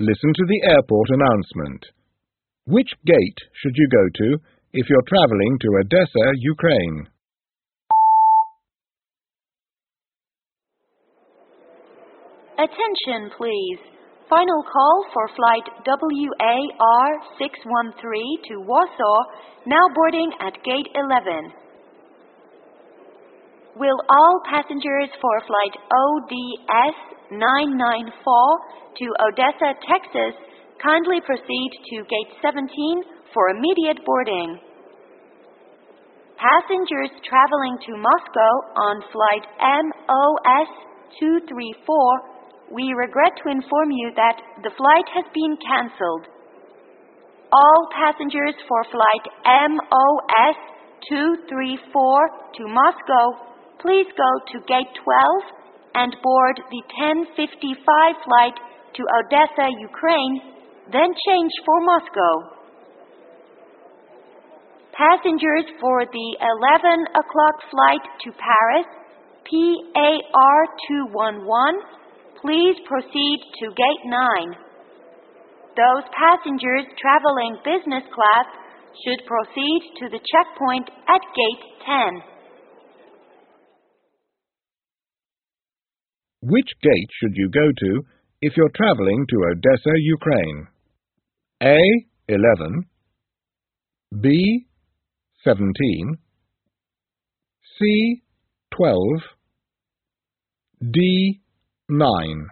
listen to the airport announcement. Which gate should you go to if you're traveling to Odessa, Ukraine? Attention, please. Final call for flight WAR 613 to Warsaw, now boarding at gate 11. Will all passengers for flight ODS 994 to Odessa, Texas, kindly proceed to gate 17 for immediate boarding? Passengers traveling to Moscow on flight MOS 234 we regret to inform you that the flight has been cancelled. All passengers for flight MOS 234 to Moscow, please go to gate 12 and board the 1055 flight to Odessa, Ukraine, then change for Moscow. Passengers for the 11 o'clock flight to Paris, PAR 211, Please proceed to gate 9. Those passengers traveling business class should proceed to the checkpoint at gate 10. Which gate should you go to if you're traveling to Odessa, Ukraine? A. 11 B. 17 C. 12 D. 9